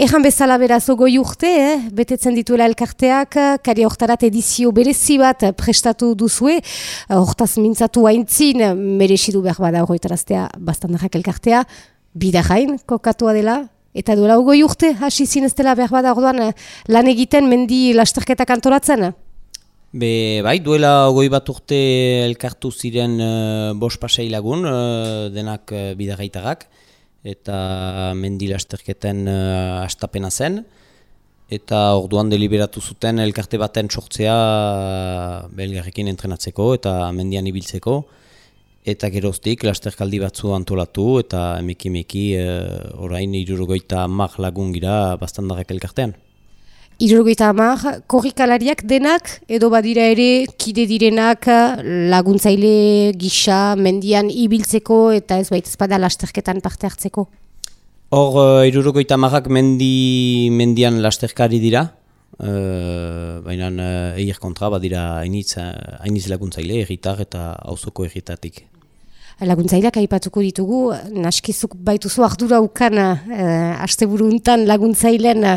Ejan bezala beraz ogoi urte, eh? betetzen dituela elkarteak, kari hortarat edizio berezi bat prestatu duzue, hortaz mintzatu haintzin, merexidu behar bada horretaraztea bastandarrak elkartea, bidajain kokatua dela, eta duela ogoi urte, hasi zineztela behar bada orduan lan egiten mendi lasterketak antolatzen? Be, bai, duela ogoi bat urte elkartu ziren uh, bos pasei lagun, uh, denak uh, bidagaitagak, eta mendilasterketen uh, astapena zen. Eta orduan deliberatu zuten elkarte baten sortzea uh, belgarrekin entrenatzeko eta mendian ibiltzeko. Eta geroztik lasterkaldi batzu antolatu eta emeki-emeki uh, orain irurogoita mag lagun gira bastandarrak elkartean. Irrogeita hamar, korrikalariak denak, edo badira ere, kide direnak laguntzaile gisa, mendian ibiltzeko eta ez baita espada lasterketan parte hartzeko? Hor, uh, irrogeita mendi, mendian lasterkari dira, uh, baina uh, eir kontra badira hainitz, hainitz laguntzaile, erritar eta hauzoko erritatik laguntzaileak aipatuko ditugu, naskizuk baituzu ardura ukan uh, asteburu untan laguntzailen uh,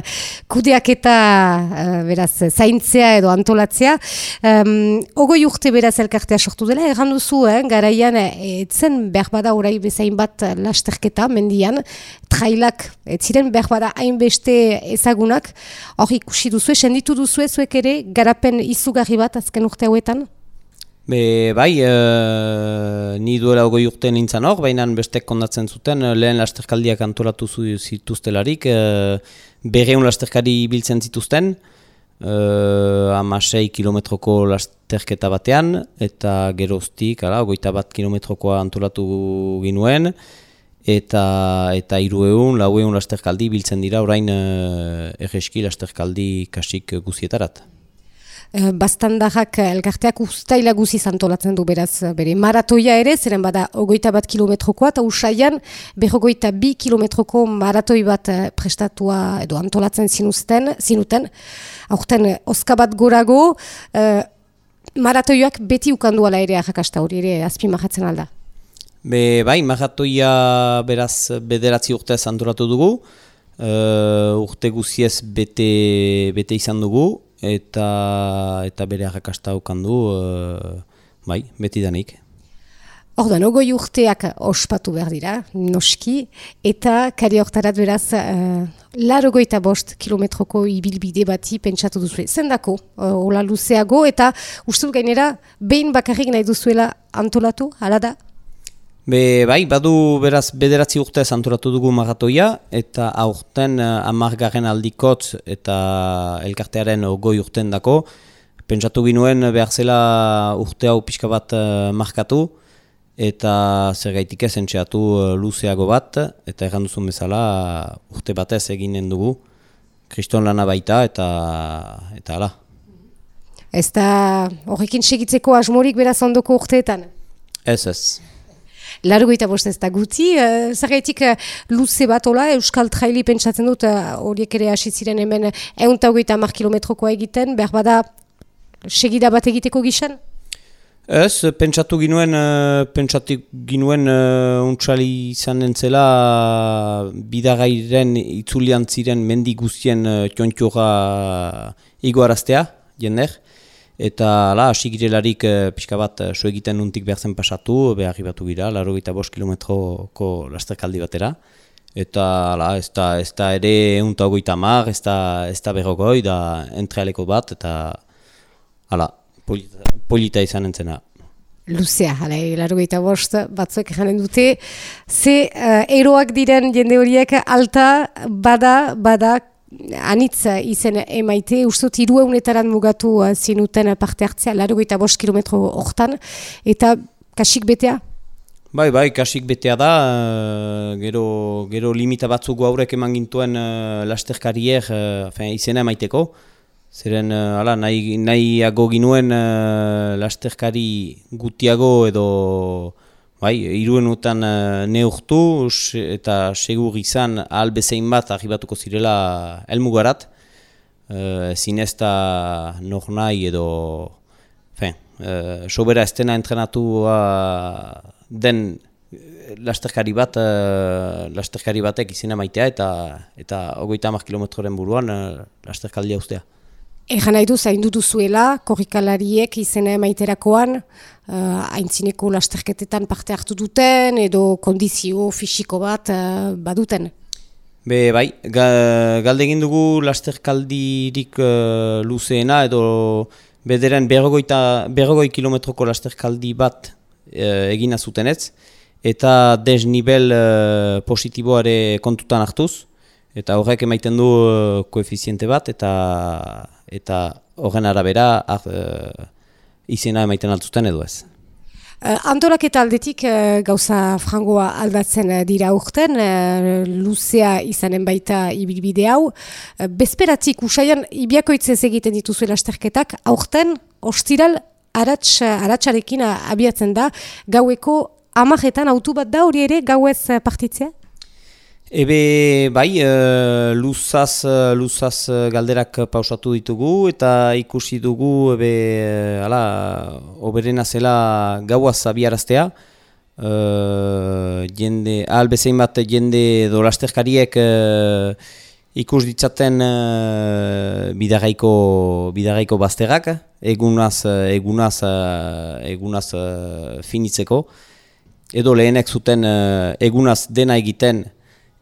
kudeak eta uh, beraz zaintzea edo antolatzea. Um, ogoi urte beraz elkartea sortu dela, erran duzu, eh, garaian etzen behar bada orai bezain bat lasterketa mendian, trailak etziren behar bada hainbeste ezagunak, hor ikusi duzu, senditu duzu zuek ere garapen izugarri bat azken urte hauetan? Be, bai, e, ni duela ogoi urte nintzen hor, baina bestek kondatzen zuten, eh, lehen lasterkaldiak antolatu zituztelarik, e, berreun lasterkari biltzen zituzten, e, amasei kilometroko lasterketa batean, eta geroztik, ala, ogoita bat kilometrokoa antolatu ginuen, eta eta irueun, laueun lasterkaldi biltzen dira, orain e, erreski lasterkaldi kasik guzietarat. Eh, bastandarrak eh, elkarteak ustaila guzi zantolatzen du beraz eh, bere maratoia ere, zeren bada ogoita bat kilometrokoa, eta usaian behogoita bi kilometroko maratoi bat prestatua edo antolatzen zinuzten, zinuten, aurten oska bat gorago, maratoiak beti ukanduala ere ahakasta hori ere azpi mahatzen alda. Be, bai, maratoia beraz bederatzi urte antolatu dugu, uh, urte guziez bete, bete izan dugu, eta eta bere arrakasta du uh, bai, beti danik. Ordan, ogoi urteak ospatu behar dira, noski, eta kari hortarat beraz, uh, laro goita bost kilometroko ibilbide bati pentsatu duzu. Zendako, uh, hola luzeago, eta uste gainera, behin bakarrik nahi duzuela antolatu, hala da? Be, bai, badu beraz bederatzi urte antolatu dugu maratoia eta aurten uh, amargarren aldikotz eta elkartearen goi urten dako. Pentsatu ginuen behar zela urte hau pixka bat uh, markatu eta zer gaitik ez entxeatu uh, luzeago bat eta erran duzun bezala urte batez eginen dugu. Kriston lana baita eta eta ala. Ez da horrekin segitzeko asmorik beraz ondoko urteetan? Ez ez largoita bost ez da guti. Uh, Zergaitik uh, luze bat ola, Euskal Traili pentsatzen dut, uh, horiek ere hasi ziren hemen egun hogeita mar kilometrokoa egiten, behar bada segida bat egiteko gixan? Ez, pentsatu ginuen, uh, pentsatu ginuen uh, untsali izan entzela bidagairen itzulian ziren mendi guztien uh, tiontiora igoaraztea, jender eta la hasi girelarik e, pixka bat e, so egiten nuntik behar zen pasatu, behar batu gira, laro eta bost kilometroko lasterkaldi batera. Eta la, ez, da, ez da ere unta ogoita mar, ez da, ez da berrogoi, da entrealeko bat, eta ala, polita, polita izan entzena. Luzea, hala, laro eta bost batzuek janen dute. Ze uh, eroak diren jende horiek alta, bada, bada, anitz izen emaite, ustot irueunetaran mugatu uh, zinuten parte hartzea, laro eta bost kilometro hortan, eta kasik betea? Bai, bai, kasik betea da, uh, gero, gero limita batzuk gaurek eman gintuen uh, lasterkarier uh, izena emaiteko, Zeren, uh, ala, nahi, nahiago ginuen uh, lasterkari gutiago edo Bai, iruen utan uh, neurtu eta segur izan albezein bat arribatuko zirela elmugarat. Uh, zinezta nor nahi edo uh, sobera estena entrenatua den lasterkari bat, uh, lasterkari batek izena maitea eta eta ogoita amak kilometroren buruan uh, lasterkaldia ustea. Egan nahi du, zain zuela, korrikalariek izena maiterakoan, uh, aintzineko lasterketetan parte hartu duten edo kondizio fisiko bat uh, baduten? Be, bai, ga, galde egin dugu lasterkaldirik uh, luzeena edo bederen berrogoi kilometroko lasterkaldi bat uh, egina zutenez eta desnibel uh, positiboare kontutan hartuz, eta horrek emaiten du uh, koefiziente bat, eta eta horren arabera uh, izena emaiten altzuten edo ez. Uh, Antolak eta aldetik gauza frangoa aldatzen dira urten, luzea izanen baita ibilbide hau. Bezperatik usaian ibiakoitzez egiten dituzu elasterketak, aurten, ostiral, arats, aratsarekin abiatzen da, gaueko amaretan autu bat da hori ere gauez eh, partitzea? Ebe, bai, uh, luzaz, uh, luzaz galderak pausatu ditugu eta ikusi dugu, ebe, ala, oberena zela gauaz abiaraztea. Uh, jende, albezein bat jende dolasterkariek uh, ikus ditzaten uh, bidagaiko, bidagaiko bazterrak, egunaz, egunaz, egunaz finitzeko edo lehenek zuten egunaz dena egiten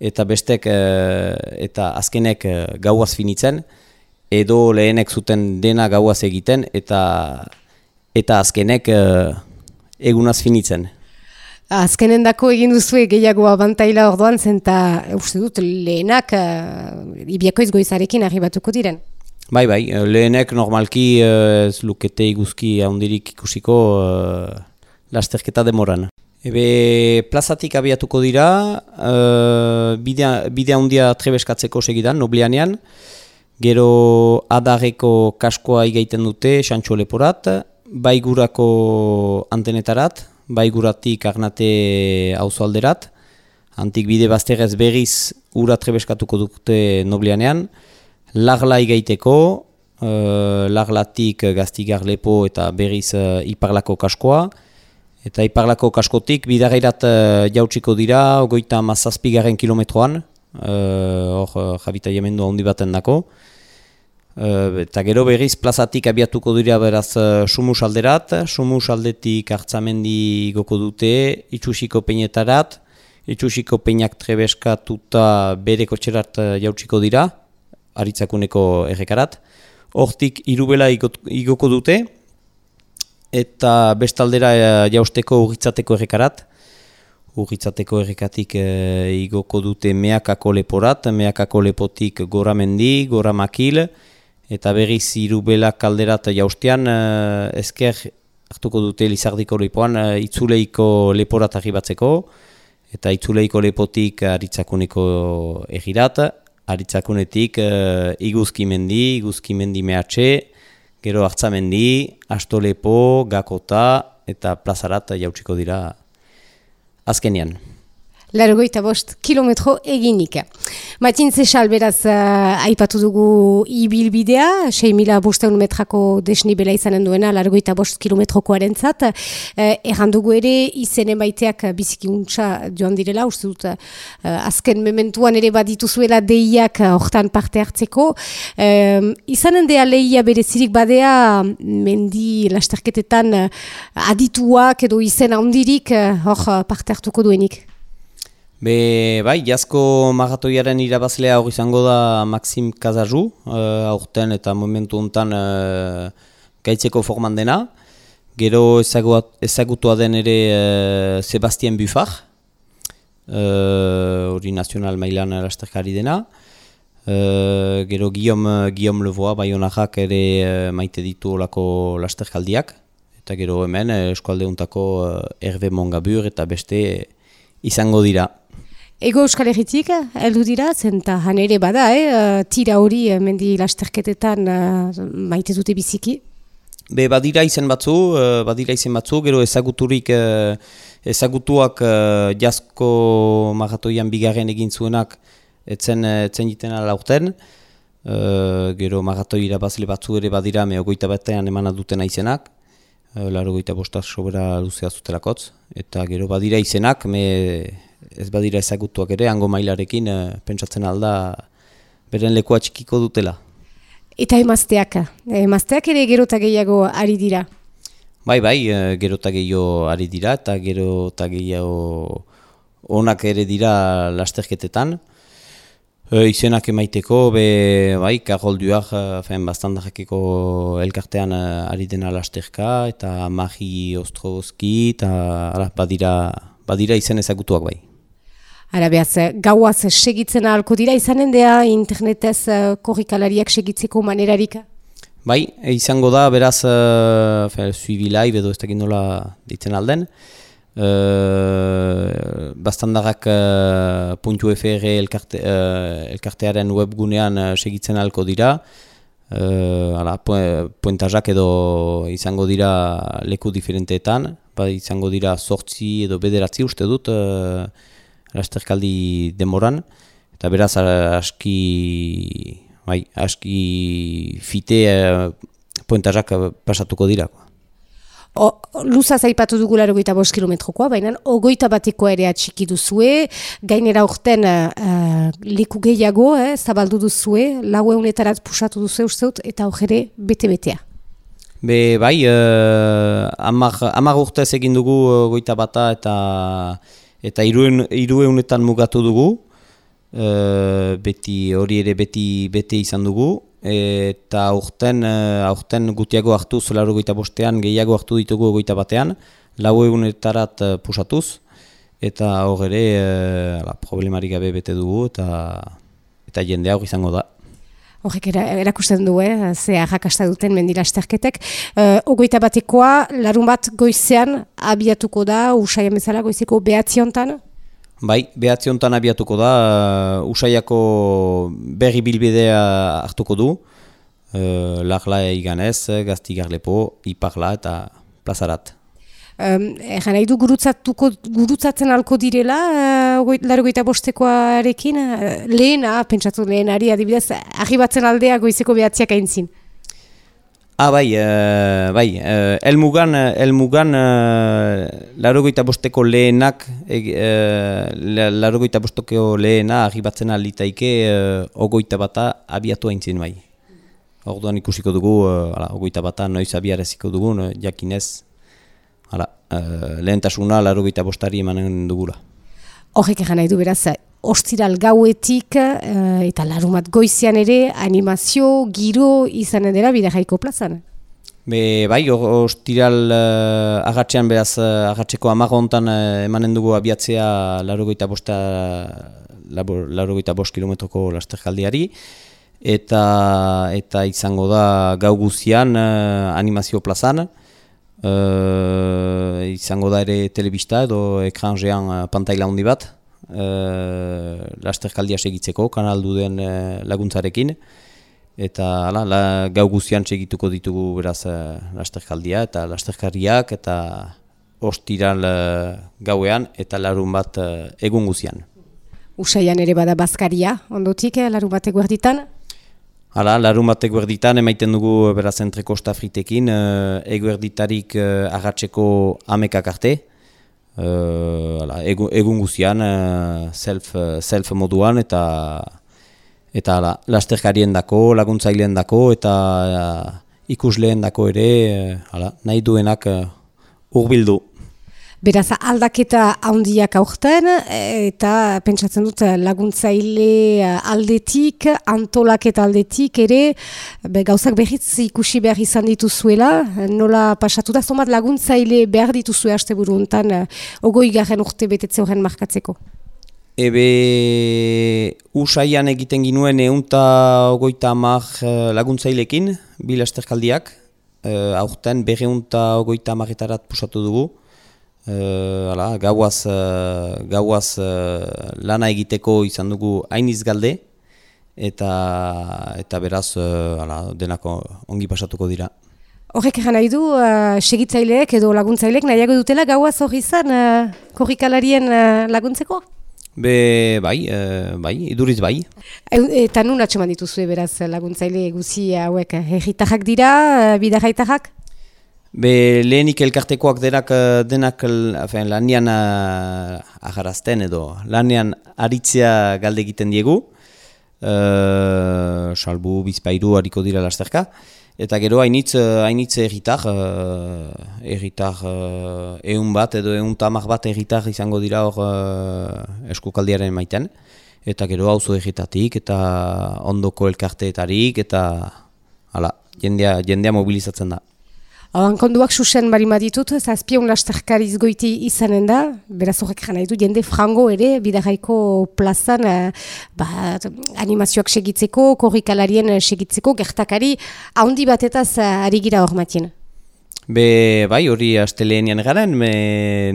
eta bestek uh, eta azkenek uh, gauaz finitzen, edo lehenek zuten dena gauaz egiten eta eta azkenek uh, egunaz finitzen. Azkenen dako egin duzu gehiago abantaila orduan zen eta uste dut lehenak uh, ibiakoiz goizarekin arribatuko diren. Bai, bai, lehenek normalki ez uh, lukete iguzki handirik ikusiko uh, lasterketa demoran. Ebe plazatik abiatuko dira, uh, bidea, bidea handia trebeskatzeko segidan, noblianean. Gero adareko kaskoa igaiten dute, xantxo leporat, baigurako antenetarat, baiguratik arnate auzo alderat. Antik bide bazterrez berriz ura trebeskatuko dute noblianean. Lagla igaiteko, uh, laglatik gaztigar lepo eta berriz uh, iparlako kaskoa. Eta iparlako kaskotik bidagairat uh, jautsiko dira, ogoita mazazpigaren kilometroan, uh, hor uh, jabita jemendu handi baten dako. Uh, eta gero berriz plazatik abiatuko dira beraz uh, sumus alderat, sumus aldetik hartzamendi goko dute, itxusiko peinetarat, itxusiko peinak trebeskatuta bere kotxerat uh, jautsiko dira, aritzakuneko errekarat. Hortik irubela igoko dute, eta bestaldera e, jausteko urritzateko errekarat. Urritzateko errekatik e, igoko dute meakako leporat, meakako lepotik gora mendi, gora makil, eta berriz irubela kalderat jaustean e, ezker hartuko dute lizardiko lepoan e, itzuleiko leporat arribatzeko, eta itzuleiko lepotik aritzakuneko egirat, aritzakunetik e, iguzki mendi, iguzki mendi mehatxe, gero hartzamendi, astolepo, gakota eta plazarat jautsiko dira azkenian. Largoita bost kilometro eginik. Matin zesal beraz uh, aipatu dugu ibilbidea, 6 mila bosteun metrako desnibela izanen duena, largoita bost kilometroko arentzat. Uh, erran dugu ere, izen emaiteak biziki untsa joan direla, uste dut, uh, azken mementuan ere badituzuela deiak hortan parte hartzeko. Uh, izanen dea lehia berezirik badea, mendi lasterketetan adituak edo izen handirik hor parte hartuko duenik. Be, bai, jazko maratoiaren irabazlea hori izango da Maxim Kazazu, uh, aurten eta momentu honetan uh, gaitzeko forman dena. Gero ezagutua den ere uh, Sebastian Buffar, hori uh, nazional mailan lasterkari dena. Uh, gero Guillaume, Guillaume Levoa, bai honarrak ere uh, maite ditu olako lasterkaldiak. Eta gero hemen, eskualde untako uh, Hervé Mongabur eta beste izango dira. Ego Euskal Herritik, heldu dira, zenta han ere bada, eh? tira hori eh, mendi lasterketetan uh, maite dute biziki? Be, badira izen batzu, uh, badira izen batzu, gero ezaguturik, ezagutuak jasko maratoian bigarren egin zuenak etzen, etzen jiten ala urten. Uh, gero maratoi irabazle batzu ere badira, me ogoita batean emana dutena izenak. laro goita bostaz sobera luzea zutelakotz, eta gero badira izenak, me ez badira ezagutuak ere, hango mailarekin e, pentsatzen alda beren lekoa txikiko dutela. Eta emazteak, emazteak ere gerota gehiago ari dira? Bai, bai, e, gerota gehiago ari dira, eta gerota gehiago onak ere dira lasterketetan. E, izenak emaiteko, be, bai, karolduak, e, fein, bastandarekeko elkartean ari dena lasterka, eta magi ostrozki, eta ara, badira, badira izen ezagutuak bai. Ara behaz, gauaz segitzen ahalko dira, izanen dea internetez korrikalariak segitzeko manerarik? Bai, izango da, beraz, uh, fe, live edo ez dakit nola ditzen alden, Uh, bastandarrak uh, FR elkarte, uh, elkartearen webgunean uh, segitzen halko dira. Uh, ala, puentazak edo izango dira leku diferenteetan, ba, izango dira sortzi edo bederatzi uste dut uh, lasterkaldi demoran. Eta beraz aski, bai, aski fite uh, puentazak pasatuko dira. O, luza zaipatu dugu laro goita bost kilometrokoa, baina ogoita batekoa ere atxiki duzue, gainera urten uh, leku gehiago, eh, zabaldu duzue, lau egunetarat pusatu duzue usteut, eta hor bete-betea. Be, bai, uh, amar, urtez egin dugu goita bata eta eta irueunetan mugatu dugu, uh, beti hori ere beti bete izan dugu, eta aurten, eh, aurten gutiago hartu zelaru goita bostean, gehiago hartu ditugu goita batean, lau egunetarat eh, pusatuz, eta hor ere e, problemarik gabe bete dugu, eta eta jende hor izango da. Horrek erakusten du, eh? ze arrakasta duten mendila esterketek. Uh, ogoita batekoa, larun bat goizean abiatuko da, usai bezala goizeko behatziontan? Bai, behatzi honetan abiatuko da, uh, usaiako berri bilbidea hartuko du, uh, lagla eganez, gaztigarlepo, iparla eta plazarat. Um, Egan nahi du gurutzatzen alko direla, uh, laro goita bostekoarekin, uh, lehena, pentsatu lehenari, adibidez, ahibatzen aldea goizeko behatziak aintzin. Ah, bai, uh, bai, uh, elmugan, elmugan uh, larogoita bosteko lehenak, uh, larogoita bosteko lehena agibatzen alitaike uh, ogoita bata abiatu haintzen bai. Orduan ikusiko dugu, uh, ala, ogoita bata noiz abiareziko dugu, no, jakinez, ala, uh, lehentasuna larogoita bostari emanen dugula. Horrek egan nahi du beraz, ostiral gauetik uh, eta larumat goizian ere animazio, giro izan edera bide jaiko plazan. Be, bai, ostiral uh, agatzean beraz uh, agatzeko amagontan uh, emanen dugu abiatzea larogoita bosta larogoita bost kilometroko lasterkaldiari eta eta izango da gau guzian animazio plazan uh, izango da ere telebista edo ekranjean uh, pantaila handi bat e, lasterkaldia segitzeko, kanaldu den e, laguntzarekin. Eta ala, la, gau guztian segituko ditugu beraz e, lasterkaldia eta lasterkariak eta ostiral e, gauean eta larun bat e, egun guztian. Usaian ere bada bazkaria, ondotik, eh, larun bat eguerditan? Hala, larun bat eguerditan, emaiten dugu beraz entreko stafritekin, eguerditarik agatzeko amekak arte, uh, egun guzian, uh, self, self moduan eta eta ala, lasterkarien dako, laguntzaileen dako eta uh, ikusleen dako ere uh, nahi duenak uh, urbildu. Beraz, aldaketa handiak aurten, eta pentsatzen dut laguntzaile aldetik, antolaketa aldetik ere, be, gauzak behitz ikusi behar izan dituzuela, nola pasatu da, zomat laguntzaile behar dituzue haste buru enten, ogoi garen urte betetze horren markatzeko? Ebe usaian egiten ginuen eunta ogoita mar eh, laguntzailekin, bilasterkaldiak, eh, aurten berre eunta ogoita marretarat pusatu dugu, Uh, ala, gauaz, uh, gauaz uh, lana egiteko izan dugu hainiz galde eta eta beraz uh, ala, denako ongi pasatuko dira. Horrek egan nahi du, uh, segitzaileek edo laguntzaileek nahiago dutela gauaz hori izan uh, korrikalarien uh, laguntzeko? Be, bai, uh, bai, iduriz bai. E, eta nun atxeman dituzu beraz laguntzaile guzi hauek, herritarrak dira, bidarraitarrak? Be, lehenik elkartekoak denak, eh, denak afen, lanian uh, aharazten edo lanian aritzea galde egiten diegu. Uh, salbu bizpairu hariko dira lasterka. Eta gero hainitz, hainitz erritar, uh, erritar uh, eun bat edo eun tamak bat erritar izango dira hor uh, eskukaldiaren maiten. Eta gero hauzo erritatik eta ondoko elkarteetarik eta hala, jendea, jendea mobilizatzen da. Hauan konduak susen bari maditut, zazpion lasterkariz goiti izanen da, beraz horrek jana ditu, jende frango ere, bidarraiko plazan, eh, ba, animazioak segitzeko, korrikalarien segitzeko, gertakari, haundi batetaz uh, ari gira hor matien. Be, bai, hori asteleenean garen, me,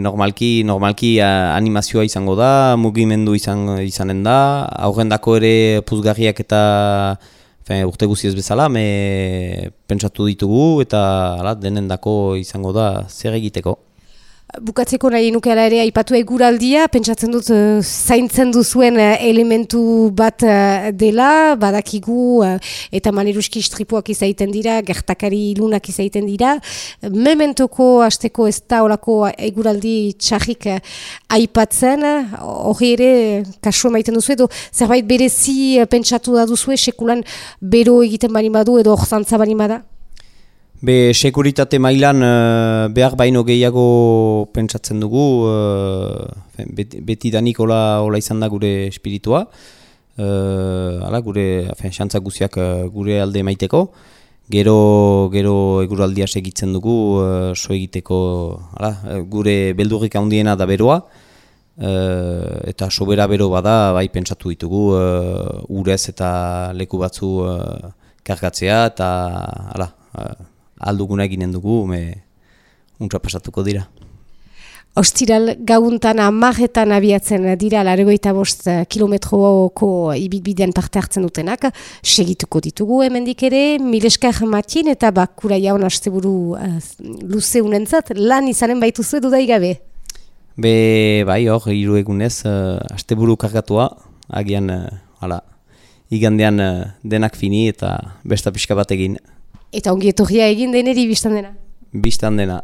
normalki, normalki animazioa izango da, mugimendu izan, izanen da, aurrendako ere puzgarriak eta Fen, urte guziez bezala, me pentsatu ditugu eta ala, denendako izango da zer egiteko. Bukatzeko nahi nukera ere aipatu eguraldia, pentsatzen dut uh, zaintzen duzuen uh, elementu bat uh, dela, badakigu eta maneruski istripuak izaiten dira, gertakari ilunak izaiten dira. Mementoko hasteko ez da olako eguraldi txarrik aipatzen, hori ere kasua maiten duzu edo zerbait berezi pentsatu da duzu sekulan bero egiten bani badu edo orzantza bani bada? Be, sekuritate mailan uh, behar baino gehiago pentsatzen dugu, uh, beti, beti danik hola, izan da gure espiritua, uh, ala, gure xantza guziak gure alde maiteko, gero, gero eguraldia segitzen dugu, uh, so egiteko ala, gure beldurrik handiena da beroa, uh, eta sobera bero bada bai pentsatu ditugu urez eta leku batzu kargatzea, eta ala, alduguna eginen dugu, me untra pasatuko dira. Ostiral gauntan amaretan abiatzen dira largoita bost eh, kilometroko ibitbidean parte hartzen dutenak, segituko ditugu hemendik ere, mileskar matin eta bakura jaun asteburu uh, luze unentzat, lan izanen baitu zuen dudai gabe? Be, bai, hor, hiru egunez, uh, asteburu kargatua, agian, uh, hala, igandean denak fini eta besta pixka bat egin. Eta ongi etorria egin deneri biztan dena? Biztan dena.